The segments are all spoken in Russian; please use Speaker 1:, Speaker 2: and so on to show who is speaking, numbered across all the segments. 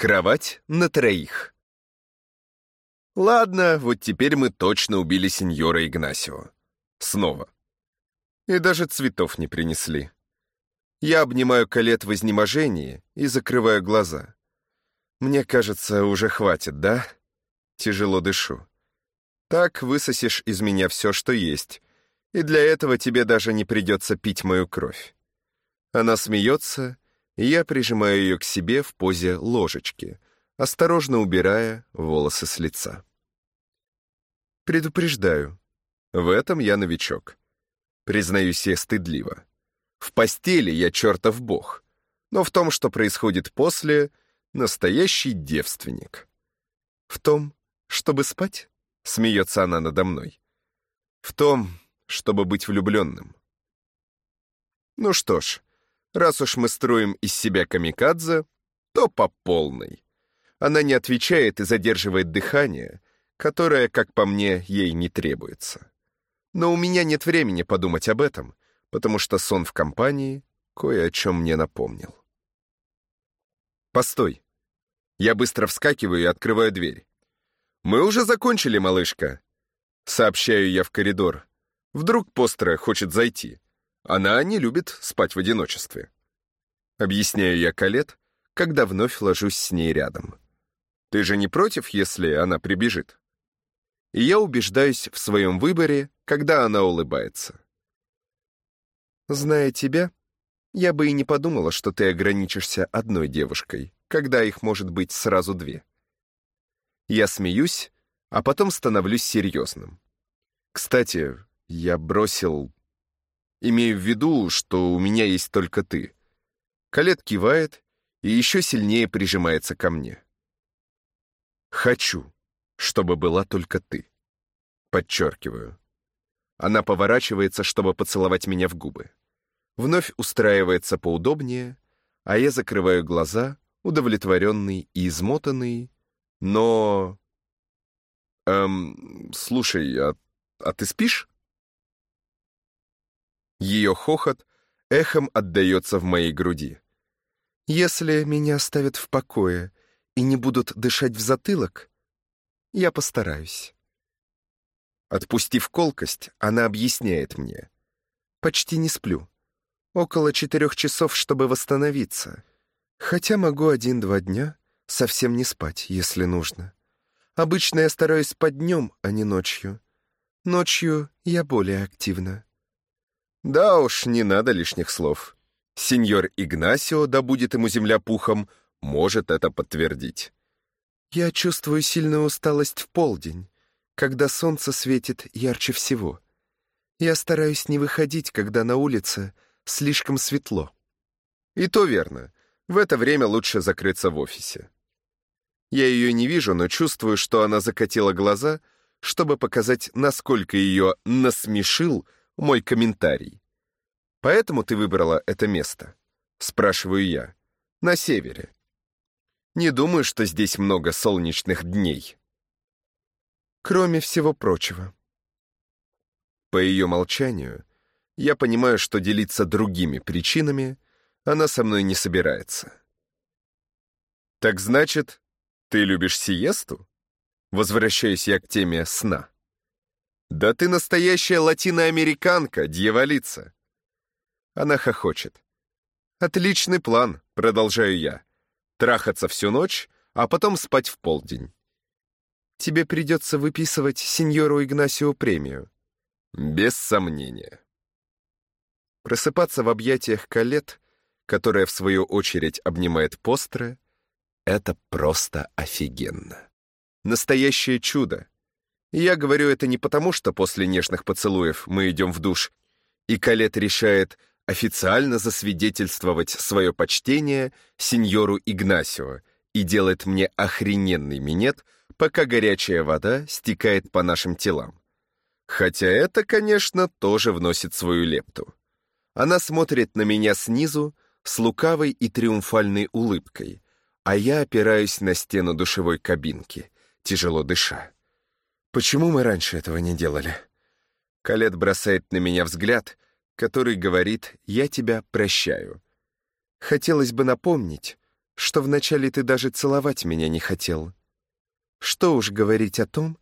Speaker 1: Кровать на троих. Ладно, вот теперь мы точно убили сеньора Игнасио. Снова. И даже цветов не принесли. Я обнимаю Калет в изнеможении и закрываю глаза. Мне кажется, уже хватит, да? Тяжело дышу. Так высосешь из меня все, что есть, и для этого тебе даже не придется пить мою кровь. Она смеется, я прижимаю ее к себе в позе ложечки, осторожно убирая волосы с лица. Предупреждаю, в этом я новичок. Признаюсь я стыдливо. В постели я чертов бог, но в том, что происходит после, настоящий девственник. В том, чтобы спать, смеется она надо мной. В том, чтобы быть влюбленным. Ну что ж, раз уж мы строим из себя камикадзе, то по полной. Она не отвечает и задерживает дыхание, которое, как по мне, ей не требуется. Но у меня нет времени подумать об этом, потому что сон в компании кое о чем мне напомнил. «Постой!» Я быстро вскакиваю и открываю дверь. «Мы уже закончили, малышка!» Сообщаю я в коридор. Вдруг Постера хочет зайти. Она не любит спать в одиночестве. Объясняю я Калет, когда вновь ложусь с ней рядом. Ты же не против, если она прибежит? И я убеждаюсь в своем выборе, когда она улыбается. Зная тебя, я бы и не подумала, что ты ограничишься одной девушкой, когда их может быть сразу две. Я смеюсь, а потом становлюсь серьезным. Кстати, я бросил... Имею в виду, что у меня есть только ты. Калет кивает и еще сильнее прижимается ко мне. Хочу, чтобы была только ты. Подчеркиваю. Она поворачивается, чтобы поцеловать меня в губы. Вновь устраивается поудобнее, а я закрываю глаза, удовлетворенный и измотанный, но... Эм, слушай, а, а ты спишь? Ее хохот эхом отдается в моей груди. Если меня оставят в покое и не будут дышать в затылок, я постараюсь. Отпустив колкость, она объясняет мне. Почти не сплю. Около четырех часов, чтобы восстановиться. Хотя могу один-два дня совсем не спать, если нужно. Обычно я стараюсь спать днем, а не ночью. Ночью я более активна. Да уж, не надо лишних слов. Сеньор Игнасио, да будет ему земля пухом, может это подтвердить. Я чувствую сильную усталость в полдень, когда солнце светит ярче всего. Я стараюсь не выходить, когда на улице слишком светло. И то верно. В это время лучше закрыться в офисе. Я ее не вижу, но чувствую, что она закатила глаза, чтобы показать, насколько ее насмешил мой комментарий. «Поэтому ты выбрала это место?» — спрашиваю я. «На севере». Не думаю, что здесь много солнечных дней. Кроме всего прочего. По ее молчанию, я понимаю, что делиться другими причинами она со мной не собирается. «Так значит, ты любишь сиесту?» Возвращаюсь я к теме сна. «Да ты настоящая латиноамериканка, дьяволица!» Она хохочет. «Отличный план», — продолжаю я. «Трахаться всю ночь, а потом спать в полдень. Тебе придется выписывать сеньору Игнасио премию». «Без сомнения». Просыпаться в объятиях Калет, которая, в свою очередь, обнимает Постре, это просто офигенно. Настоящее чудо. Я говорю это не потому, что после нежных поцелуев мы идем в душ, и Калет решает официально засвидетельствовать свое почтение сеньору Игнасио и делает мне охрененный минет, пока горячая вода стекает по нашим телам. Хотя это, конечно, тоже вносит свою лепту. Она смотрит на меня снизу с лукавой и триумфальной улыбкой, а я опираюсь на стену душевой кабинки — тяжело дыша. «Почему мы раньше этого не делали?» Калет бросает на меня взгляд, который говорит «я тебя прощаю». Хотелось бы напомнить, что вначале ты даже целовать меня не хотел. Что уж говорить о том,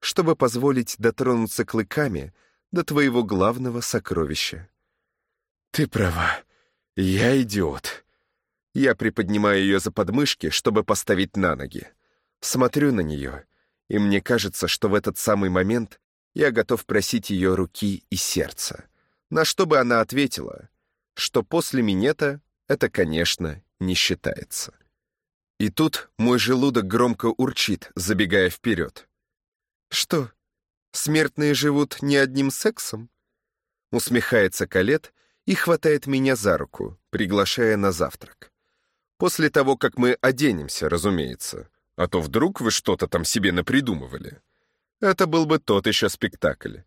Speaker 1: чтобы позволить дотронуться клыками до твоего главного сокровища. Ты права, я идиот. Я приподнимаю ее за подмышки, чтобы поставить на ноги. Смотрю на нее, и мне кажется, что в этот самый момент я готов просить ее руки и сердца. На что бы она ответила, что после минета это, конечно, не считается. И тут мой желудок громко урчит, забегая вперед. «Что, смертные живут не одним сексом?» Усмехается Калет и хватает меня за руку, приглашая на завтрак. После того, как мы оденемся, разумеется. А то вдруг вы что-то там себе напридумывали. Это был бы тот еще спектакль.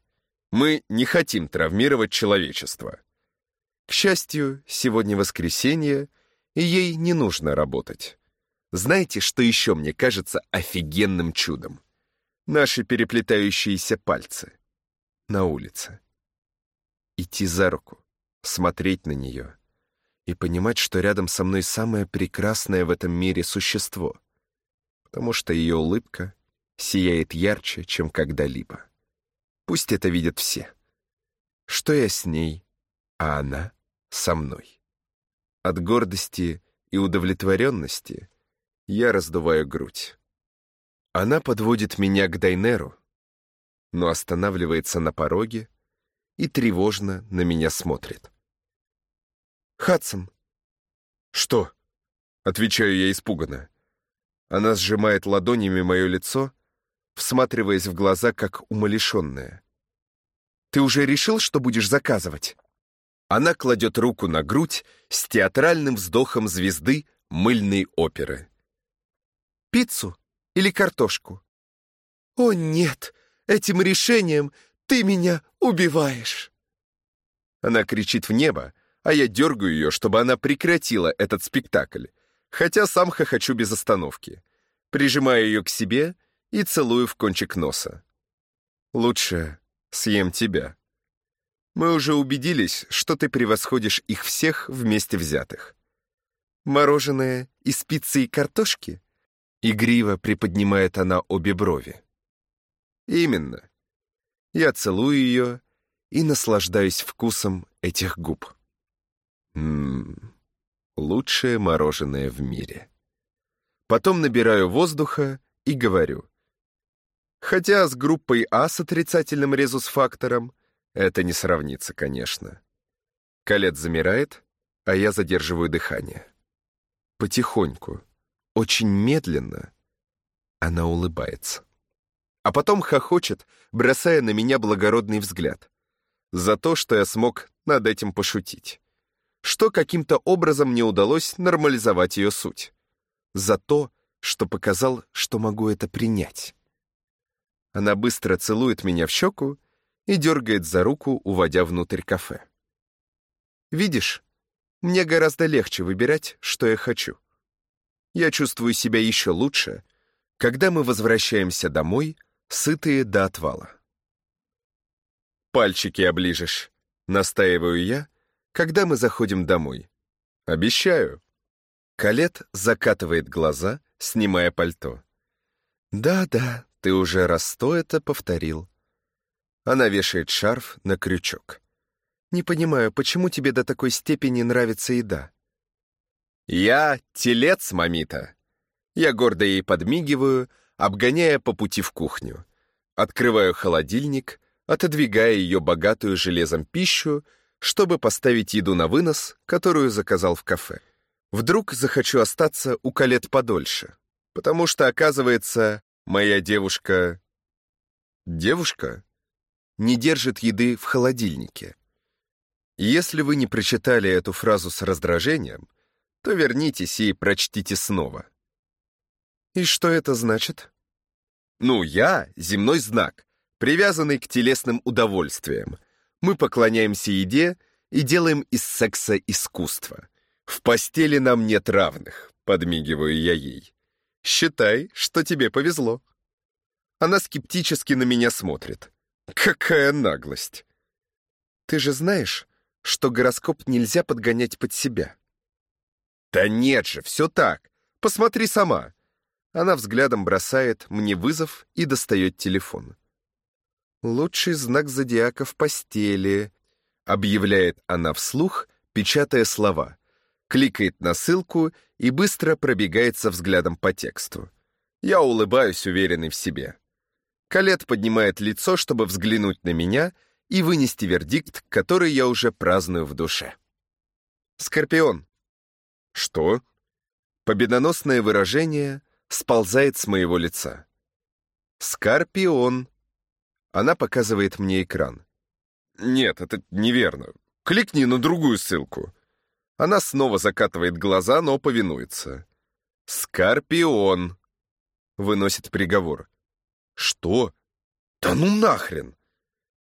Speaker 1: Мы не хотим травмировать человечество. К счастью, сегодня воскресенье, и ей не нужно работать. Знаете, что еще мне кажется офигенным чудом? Наши переплетающиеся пальцы. На улице. Идти за руку, смотреть на нее и понимать, что рядом со мной самое прекрасное в этом мире существо, потому что ее улыбка сияет ярче, чем когда-либо. Пусть это видят все. Что я с ней, а она со мной. От гордости и удовлетворенности я раздуваю грудь. Она подводит меня к Дайнеру, но останавливается на пороге и тревожно на меня смотрит. «Хадсон!» «Что?» — отвечаю я испуганно. Она сжимает ладонями мое лицо, всматриваясь в глаза, как умалишенная. «Ты уже решил, что будешь заказывать?» Она кладет руку на грудь с театральным вздохом звезды мыльной оперы. «Пиццу или картошку?» «О, нет! Этим решением ты меня убиваешь!» Она кричит в небо, а я дергаю ее, чтобы она прекратила этот спектакль, хотя сам хохочу без остановки. Прижимаю ее к себе и целую в кончик носа. «Лучше съем тебя», мы уже убедились, что ты превосходишь их всех вместе взятых. Мороженое из пиццы и картошки? Игриво приподнимает она обе брови. Именно. Я целую ее и наслаждаюсь вкусом этих губ. Ммм, лучшее мороженое в мире. Потом набираю воздуха и говорю. Хотя с группой А с отрицательным резус-фактором это не сравнится, конечно. Калет замирает, а я задерживаю дыхание. Потихоньку, очень медленно она улыбается. А потом хохочет, бросая на меня благородный взгляд. За то, что я смог над этим пошутить. Что каким-то образом мне удалось нормализовать ее суть. За то, что показал, что могу это принять. Она быстро целует меня в щеку и дергает за руку, уводя внутрь кафе. «Видишь, мне гораздо легче выбирать, что я хочу. Я чувствую себя еще лучше, когда мы возвращаемся домой, сытые до отвала. «Пальчики оближешь», — настаиваю я, когда мы заходим домой. «Обещаю». Калет закатывает глаза, снимая пальто. «Да-да, ты уже раз сто это повторил. Она вешает шарф на крючок. «Не понимаю, почему тебе до такой степени нравится еда?» «Я телец, мамита!» Я гордо ей подмигиваю, обгоняя по пути в кухню. Открываю холодильник, отодвигая ее богатую железом пищу, чтобы поставить еду на вынос, которую заказал в кафе. Вдруг захочу остаться у колет подольше, потому что, оказывается, моя девушка... Девушка? не держит еды в холодильнике. Если вы не прочитали эту фразу с раздражением, то вернитесь и прочтите снова. И что это значит? Ну, я — земной знак, привязанный к телесным удовольствиям. Мы поклоняемся еде и делаем из секса искусство. В постели нам нет равных, подмигиваю я ей. Считай, что тебе повезло. Она скептически на меня смотрит. Какая наглость! Ты же знаешь, что гороскоп нельзя подгонять под себя. Да нет же, все так. Посмотри сама. Она взглядом бросает мне вызов и достает телефон. «Лучший знак зодиака в постели», — объявляет она вслух, печатая слова. Кликает на ссылку и быстро пробегается взглядом по тексту. Я улыбаюсь, уверенный в себе. Калет поднимает лицо, чтобы взглянуть на меня и вынести вердикт, который я уже праздную в душе. «Скорпион». «Что?» Победоносное выражение сползает с моего лица. «Скорпион». Она показывает мне экран. «Нет, это неверно. Кликни на другую ссылку». Она снова закатывает глаза, но повинуется. «Скорпион», — выносит приговор. «Что? Да ну нахрен!»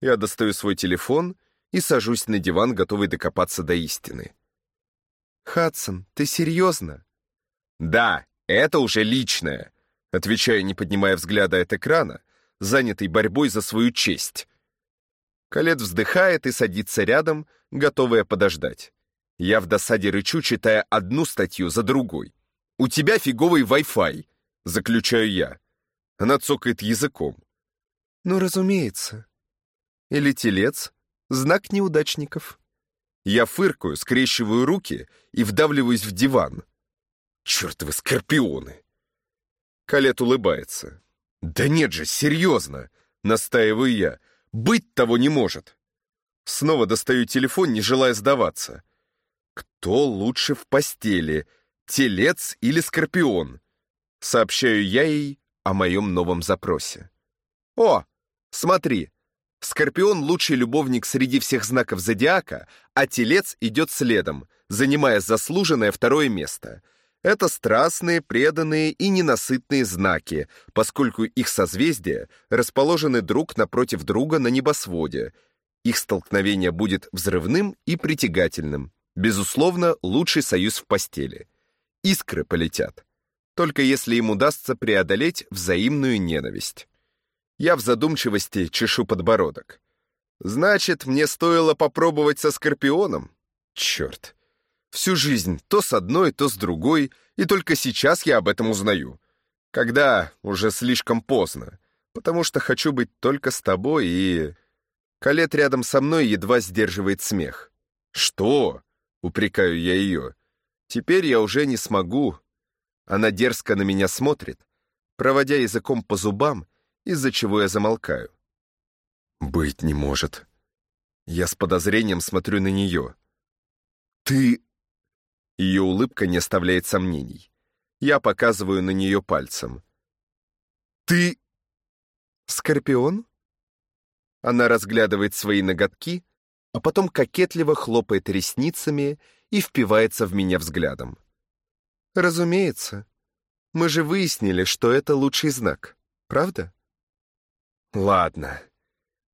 Speaker 1: Я достаю свой телефон и сажусь на диван, готовый докопаться до истины.
Speaker 2: «Хадсон, ты серьезно?»
Speaker 1: «Да, это уже личное», — отвечаю, не поднимая взгляда от экрана, занятый борьбой за свою честь. Калет вздыхает и садится рядом, готовая подождать. Я в досаде рычу, читая одну статью за другой. «У тебя фиговый Wi-Fi», — заключаю я. Она цокает языком.
Speaker 2: «Ну, разумеется. Или телец — знак неудачников».
Speaker 1: Я фыркаю, скрещиваю руки и вдавливаюсь в диван. Чертовы скорпионы! Калет улыбается. «Да нет же, серьезно!» — настаиваю я. «Быть того не может!» Снова достаю телефон, не желая сдаваться. Кто лучше в постели, телец или скорпион? Сообщаю я ей о моем новом запросе. О, смотри, Скорпион — лучший любовник среди всех знаков зодиака, а Телец идет следом, занимая заслуженное второе место. Это страстные, преданные и ненасытные знаки, поскольку их созвездия расположены друг напротив друга на небосводе. Их столкновение будет взрывным и притягательным. Безусловно, лучший союз в постели. Искры полетят. Только если им удастся преодолеть взаимную ненависть. Я в задумчивости чешу подбородок. Значит, мне стоило попробовать со Скорпионом? Черт. Всю жизнь то с одной, то с другой, и только сейчас я об этом узнаю. Когда уже слишком поздно, потому что хочу быть только с тобой и... Калет рядом со мной едва сдерживает смех. «Что?» — упрекаю я ее. «Теперь я уже не смогу». Она дерзко на меня смотрит, проводя языком по зубам, из-за чего я замолкаю. «Быть не может». Я с подозрением смотрю на нее. «Ты...» Ее улыбка не оставляет сомнений. Я показываю на нее пальцем. «Ты...»
Speaker 2: «Скорпион?»
Speaker 1: Она разглядывает свои ноготки, а потом кокетливо хлопает ресницами и впивается в меня взглядом.
Speaker 2: «Разумеется. Мы же выяснили, что это лучший знак, правда?»
Speaker 1: Ладно.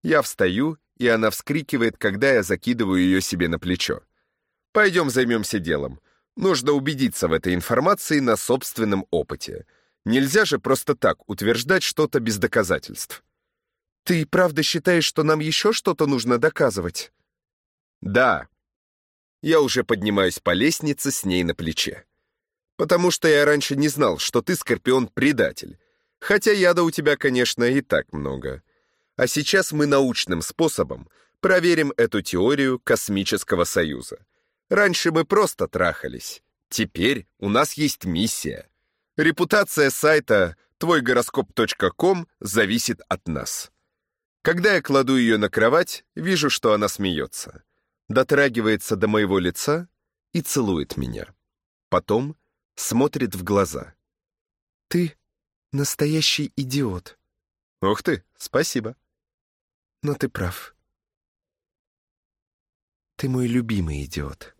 Speaker 1: Я встаю, и она вскрикивает, когда я закидываю ее себе на плечо. Пойдем займемся делом. Нужно убедиться в этой информации на собственном опыте. Нельзя же просто так утверждать что-то без доказательств.
Speaker 2: Ты правда считаешь, что нам еще что-то нужно доказывать?
Speaker 1: Да. Я уже поднимаюсь по лестнице с ней на плече. Потому что я раньше не знал, что ты, Скорпион, Хотя яда у тебя, конечно, и так много. А сейчас мы научным способом проверим эту теорию космического союза. Раньше мы просто трахались. Теперь у нас есть миссия. Репутация сайта твойгороскоп.ком зависит от нас. Когда я кладу ее на кровать, вижу, что она смеется. Дотрагивается до моего лица и целует меня. Потом смотрит в глаза.
Speaker 2: «Ты Настоящий идиот.
Speaker 1: Ух ты, спасибо.
Speaker 2: Но ты прав. Ты мой любимый идиот.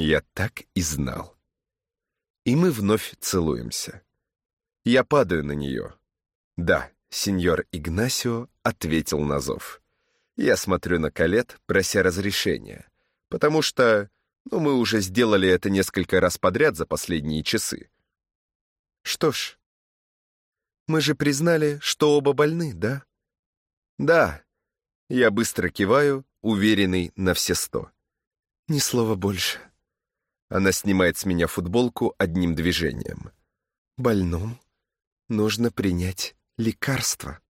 Speaker 1: Я так и знал. И мы вновь целуемся. Я падаю на нее. Да, сеньор Игнасио ответил на зов. Я смотрю на Калет, прося разрешения, потому что, ну, мы уже сделали это несколько раз подряд за последние часы.
Speaker 2: Что ж, мы же признали, что оба больны, да?
Speaker 1: Да. Я быстро киваю, уверенный на все сто.
Speaker 2: Ни слова больше.
Speaker 1: Она снимает с меня футболку одним движением.
Speaker 2: Больному нужно принять лекарство.